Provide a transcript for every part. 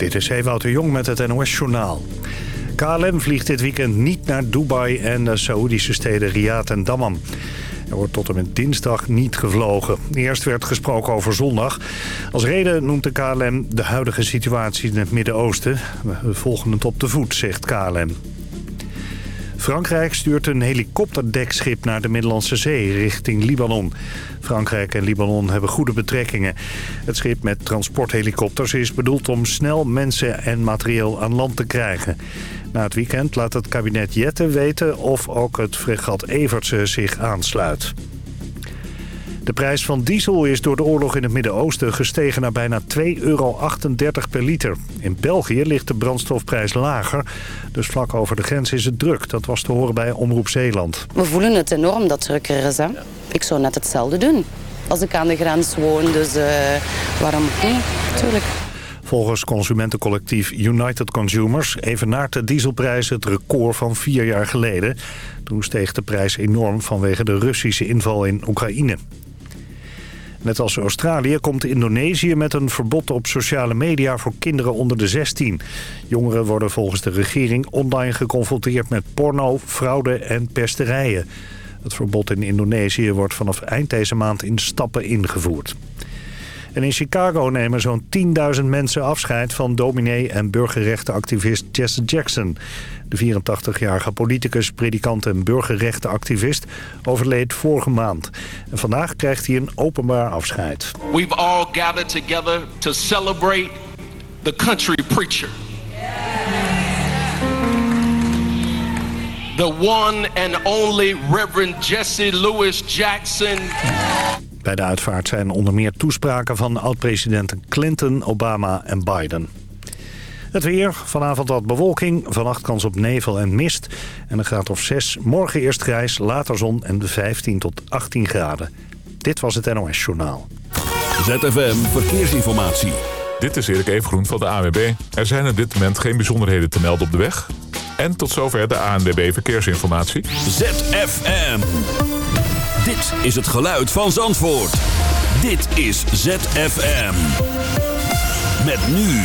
Dit is Ewout de Jong met het NOS-journaal. KLM vliegt dit weekend niet naar Dubai en de Saoedische steden Riyadh en Dammam. Er wordt tot en met dinsdag niet gevlogen. Eerst werd gesproken over zondag. Als reden noemt de KLM de huidige situatie in het Midden-Oosten. We volgen het op de voet, zegt KLM. Frankrijk stuurt een helikopterdekschip naar de Middellandse Zee richting Libanon. Frankrijk en Libanon hebben goede betrekkingen. Het schip met transporthelikopters is bedoeld om snel mensen en materieel aan land te krijgen. Na het weekend laat het kabinet Jette weten of ook het fregat Evertse zich aansluit. De prijs van diesel is door de oorlog in het Midden-Oosten gestegen naar bijna 2,38 euro per liter. In België ligt de brandstofprijs lager, dus vlak over de grens is het druk. Dat was te horen bij Omroep Zeeland. We voelen het enorm dat het drukker is. Hè? Ik zou net hetzelfde doen als ik aan de grens woon, dus uh, waarom niet? Tuurlijk. Volgens consumentencollectief United Consumers evenaart de dieselprijs het record van vier jaar geleden. Toen steeg de prijs enorm vanwege de Russische inval in Oekraïne. Net als Australië komt Indonesië met een verbod op sociale media voor kinderen onder de 16. Jongeren worden volgens de regering online geconfronteerd met porno, fraude en pesterijen. Het verbod in Indonesië wordt vanaf eind deze maand in stappen ingevoerd. En in Chicago nemen zo'n 10.000 mensen afscheid van dominee en burgerrechtenactivist Jesse Jackson. De 84-jarige politicus, predikant en burgerrechtenactivist overleed vorige maand. En vandaag krijgt hij een openbaar afscheid. We've all gathered together to celebrate the country preacher. The one and only Reverend Jesse Lewis Jackson. Bij de uitvaart zijn onder meer toespraken van oud-presidenten Clinton, Obama en Biden. Het weer, vanavond wat bewolking, vannacht kans op nevel en mist. En een graad of 6, morgen eerst grijs, later zon en 15 tot 18 graden. Dit was het NOS Journaal. ZFM Verkeersinformatie. Dit is Erik Evengroen van de ANWB. Er zijn op dit moment geen bijzonderheden te melden op de weg. En tot zover de ANWB Verkeersinformatie. ZFM. Dit is het geluid van Zandvoort. Dit is ZFM. Met nu.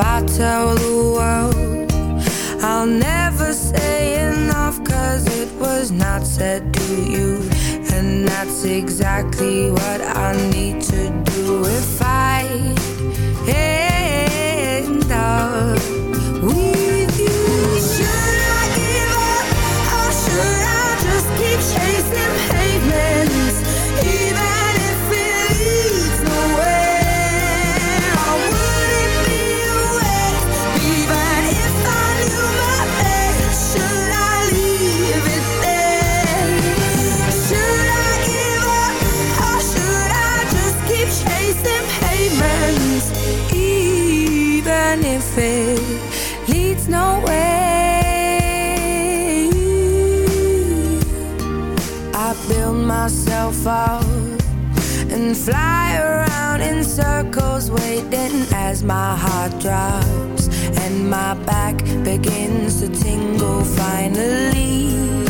I tell the world, I'll never say enough, cause it was not said to you. And that's exactly what I need to do if I Even if it leads nowhere. I build myself up and fly around in circles, waiting as my heart drops and my back begins to tingle. Finally,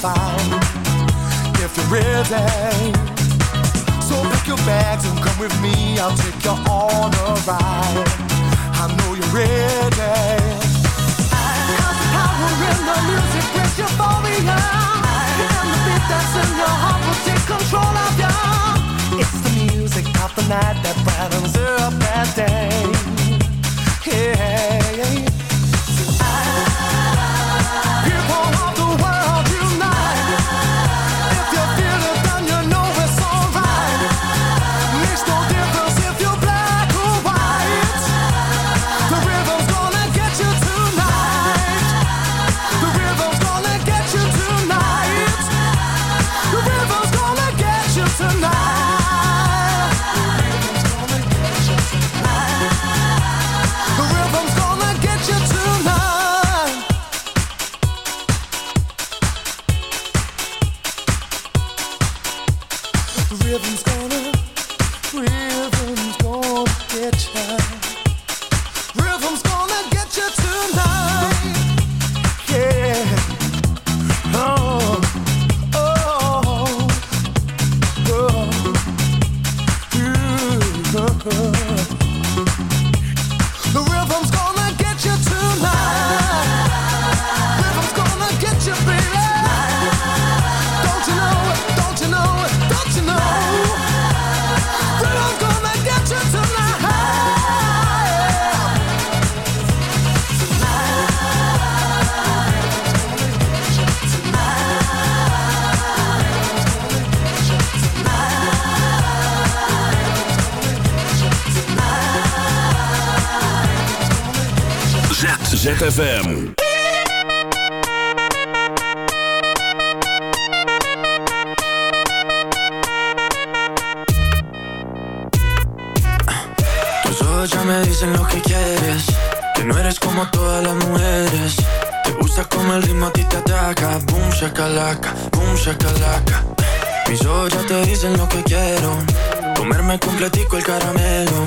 found if you're ready. So pick your bags and come with me. I'll take you on a ride. I know you're ready. I have the power in the music with euphoria. And the beat that's in your heart will take control of you. It's the music of the night that brightens up that day. Yeah. ZFM. Tus ojos ya me dicen lo que quieres, que no eres como todas las mujeres. Te gusta como el ritmo a ti te ataca, boom shakalaka, boom shakalaka. Mis ojos ya te dicen lo que quiero, comerme completico el caramelo.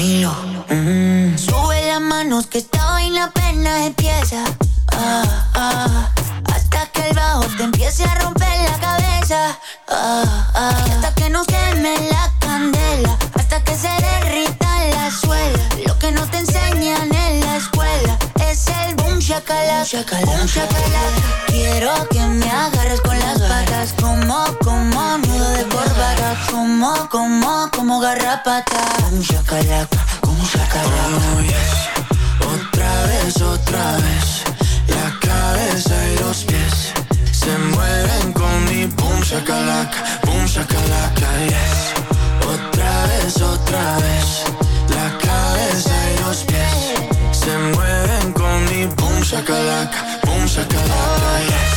Camilo. Sube las manos que esta vaina apenas empieza. Ah, ah, hasta que el bajo te empiece a romper la cabeza. Ah, ah, hasta que no queme la candela. Hasta que se derrita la suela. Lo que no te enseñan en la escuela es el boom shakalaka. Boom shakalaka. Quiero que me agarres con las patas. Como, como nudo de corbata. Como, como, como garrapata. Boom shakalaka. Boom shakalaka. Oh, yes. Otra vez, otra vez. La cabeza y los pies se mueven con mi boom shakalaka, boom shakalaka, yes. Shakalaka, boom shakalaka, yes.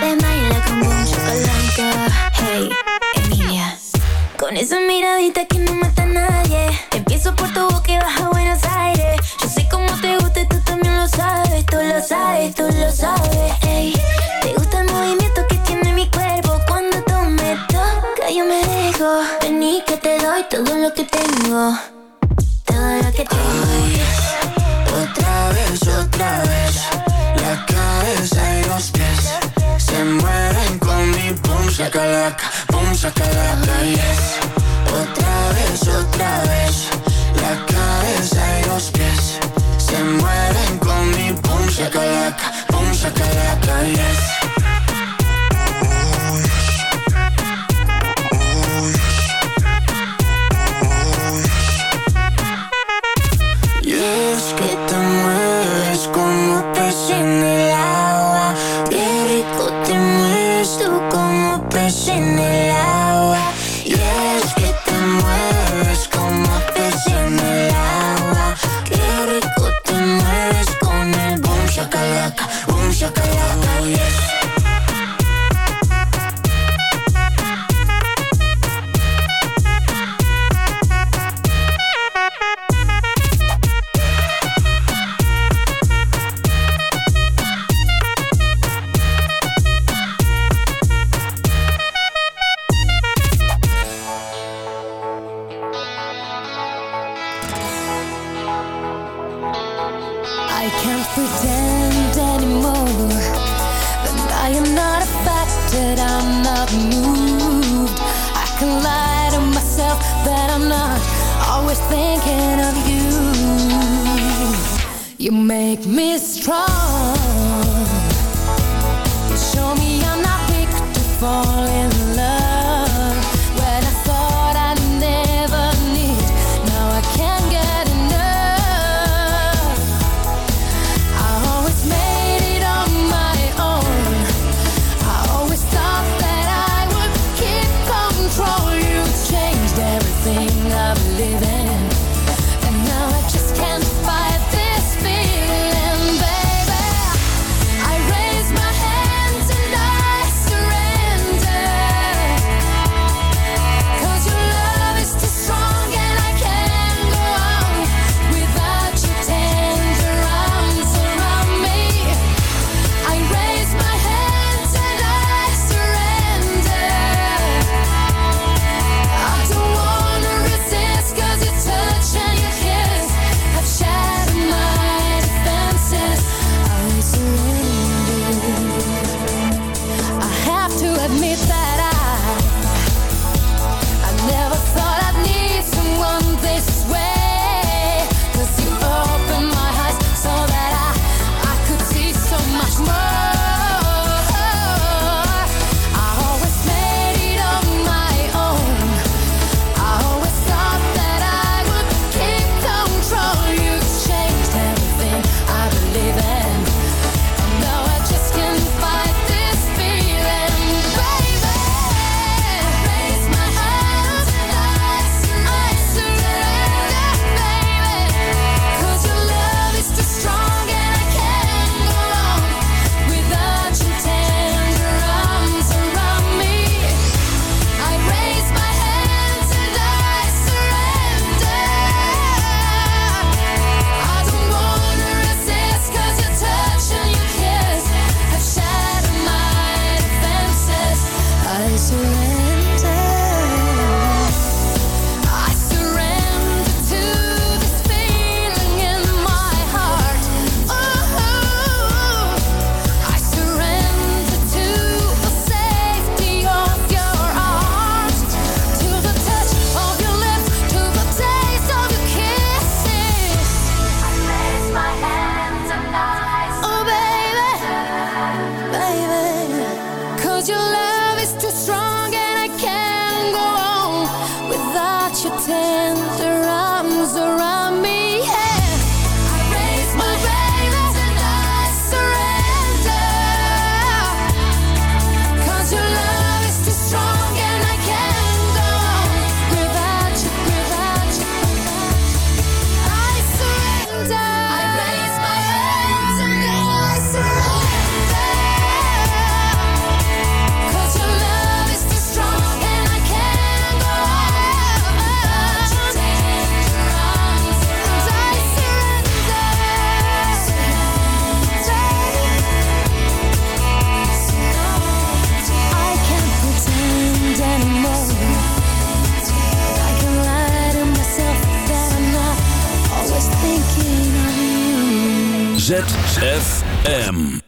Baila con boom. Hey, Emilia. Con esa miradita que no mata a nadie. Empiezo por tu boca y bajo a Buenos Aires. Yo sé cómo te gusta y tú también lo sabes. Tú lo sabes, tú lo sabes. Ey, te gusta el movimiento que tiene mi cuerpo. Cuando tú me tocas, yo me dejo. Que te doy todo lo que tengo. Todo lo que tengo. Otra vez, otra vez. La cabeza y los pies se mueven con mi boom shakalaka, boom shakalaka, yes. Otra vez, otra vez. La cabeza y los pies se mueven con mi boom shakalaka, boom shakalaka, yes. ZFM.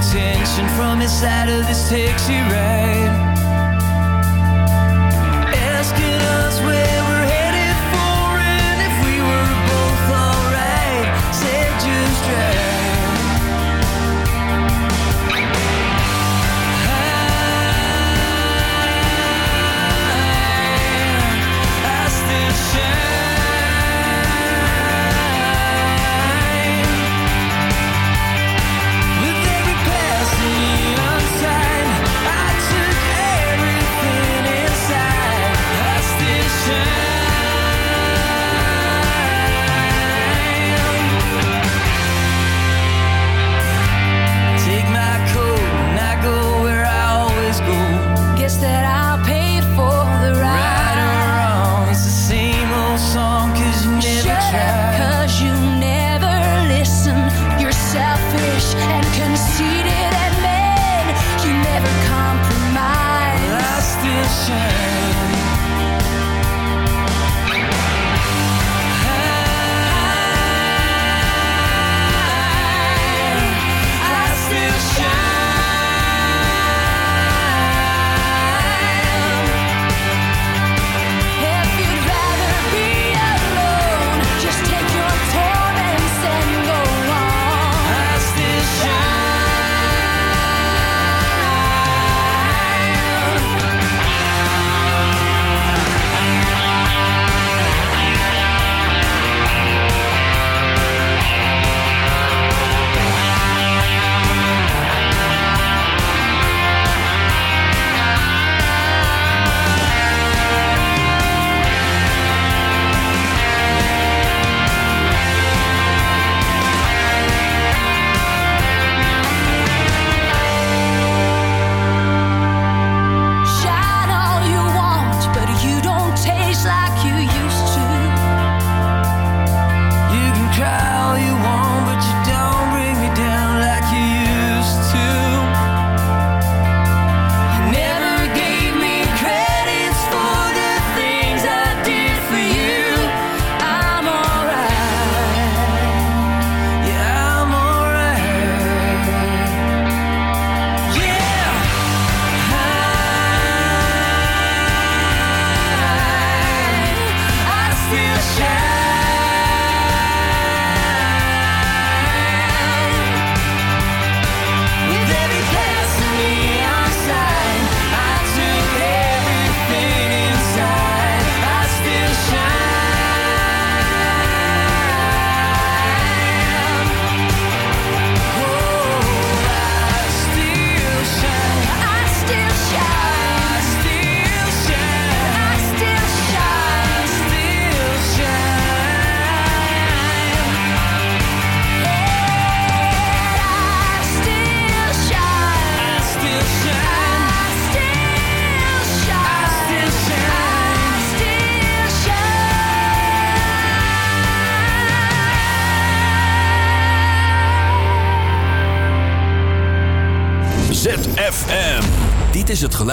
attention from inside side of this taxi ride.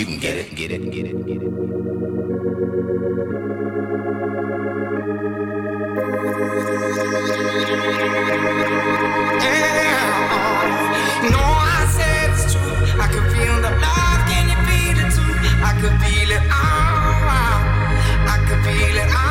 You can get it, get it, get it, get it. Yeah. No, I said it's true. I could feel the love. Can you feel it too? I could feel it oh, all. I could feel it all.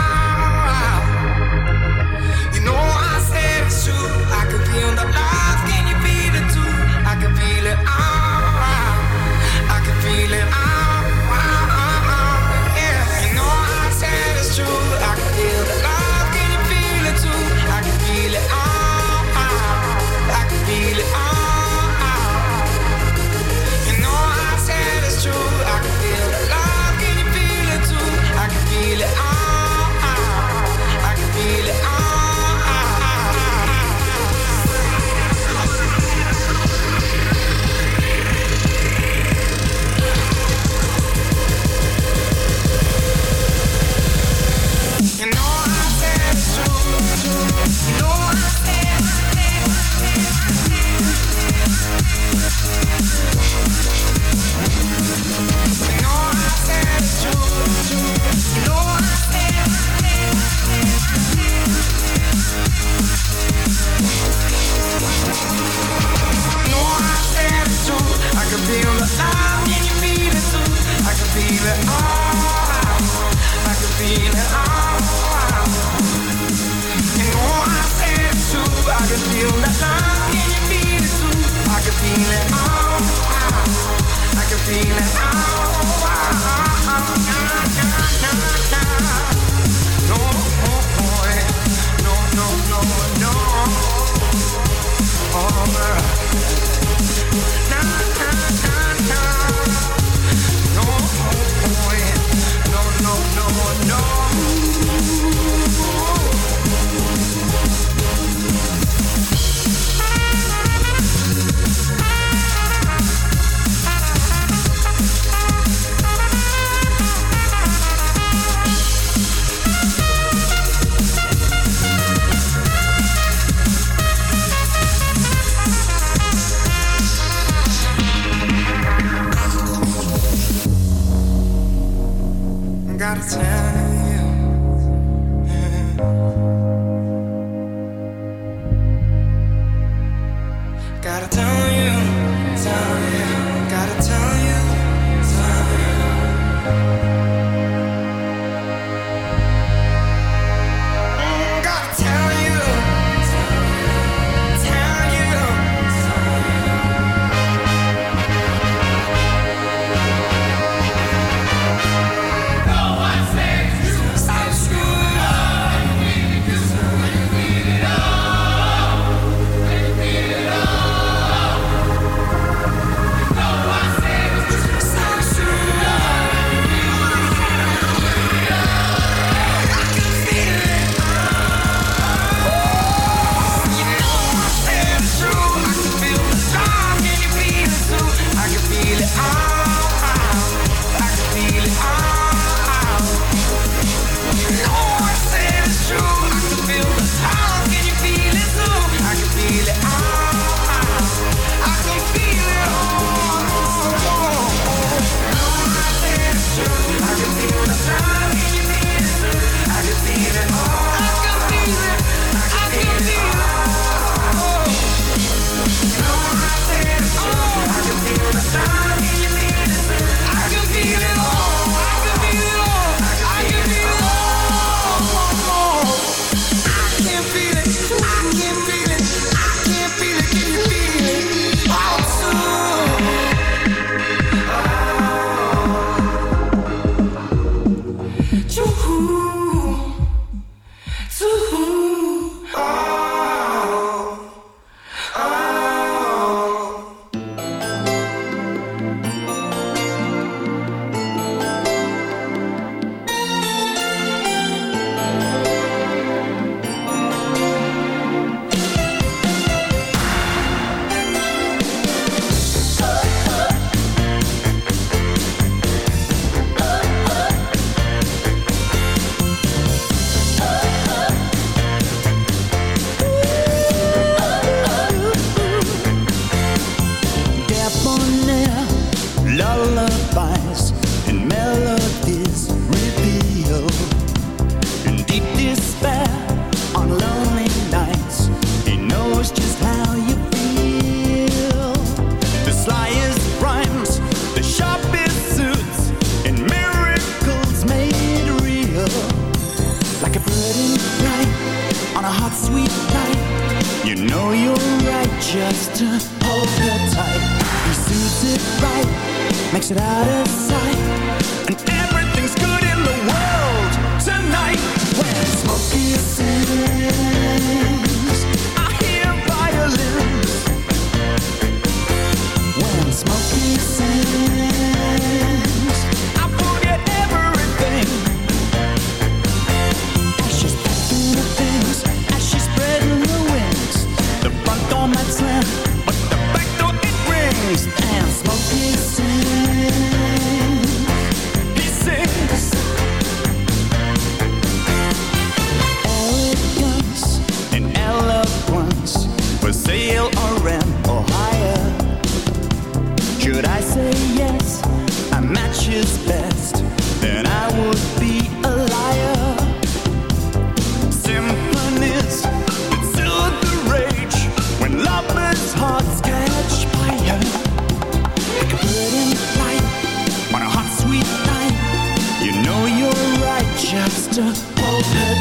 pleasure Hold her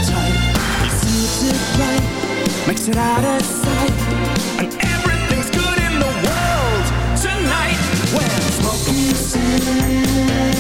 He suits it right. Makes it out of sight. And everything's good in the world Tonight. When smoking sand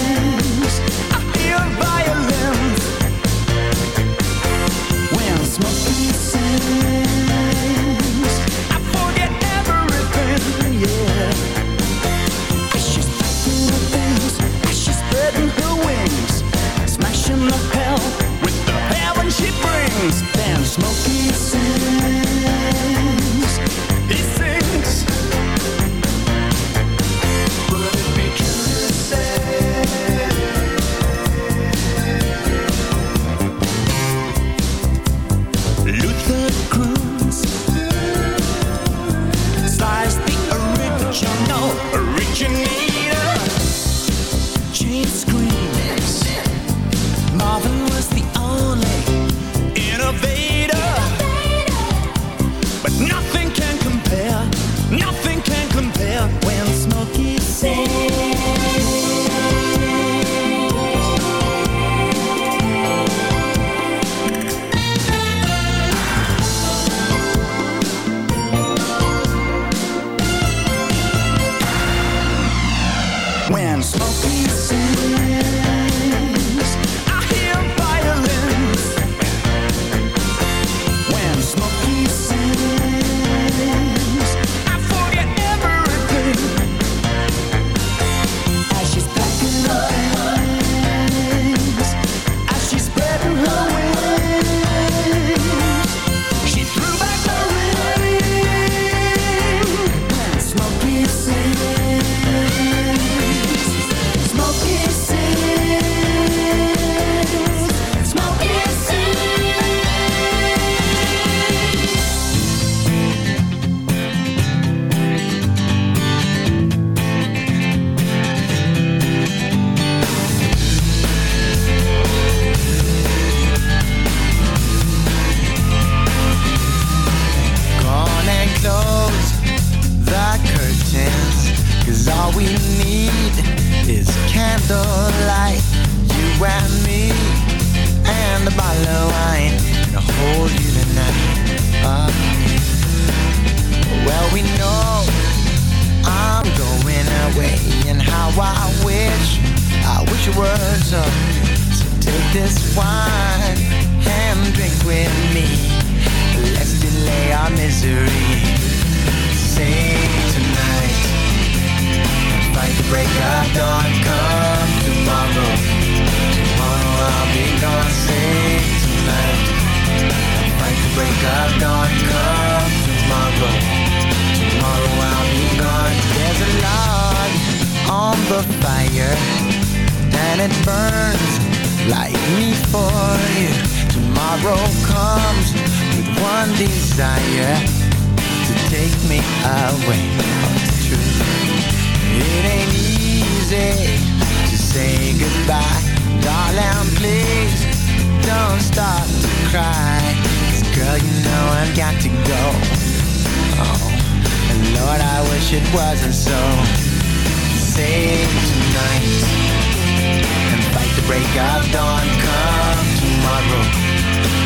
got dawn come tomorrow.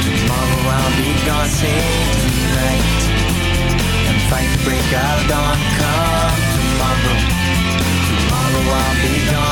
Tomorrow I'll be gone, sing tonight. And fight break of dawn come tomorrow. Tomorrow I'll be gone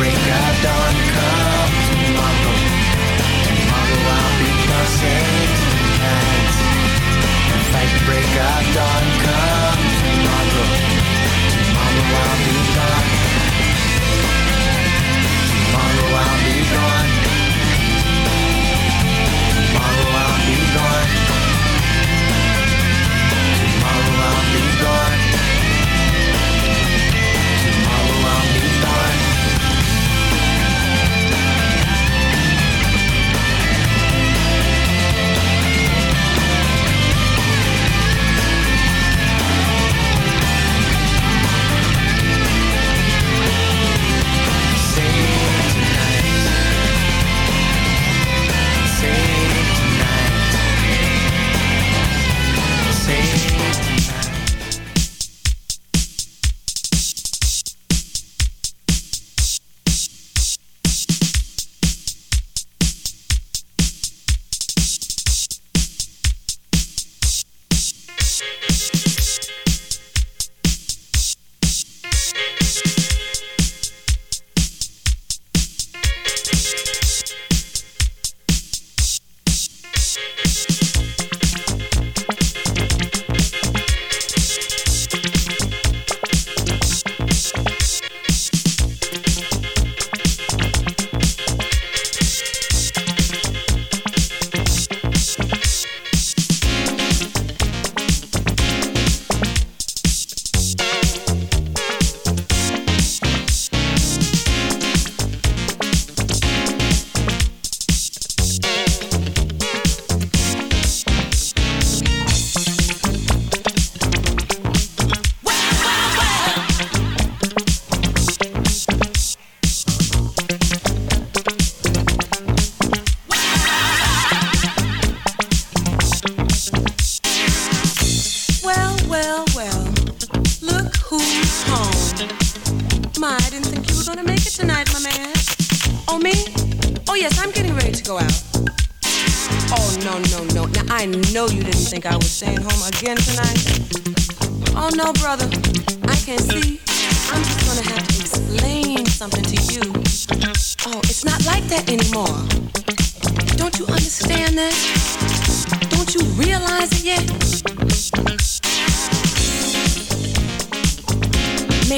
break of dawn come tomorrow. Tomorrow I'll be crossing tonight. And fight the break of dawn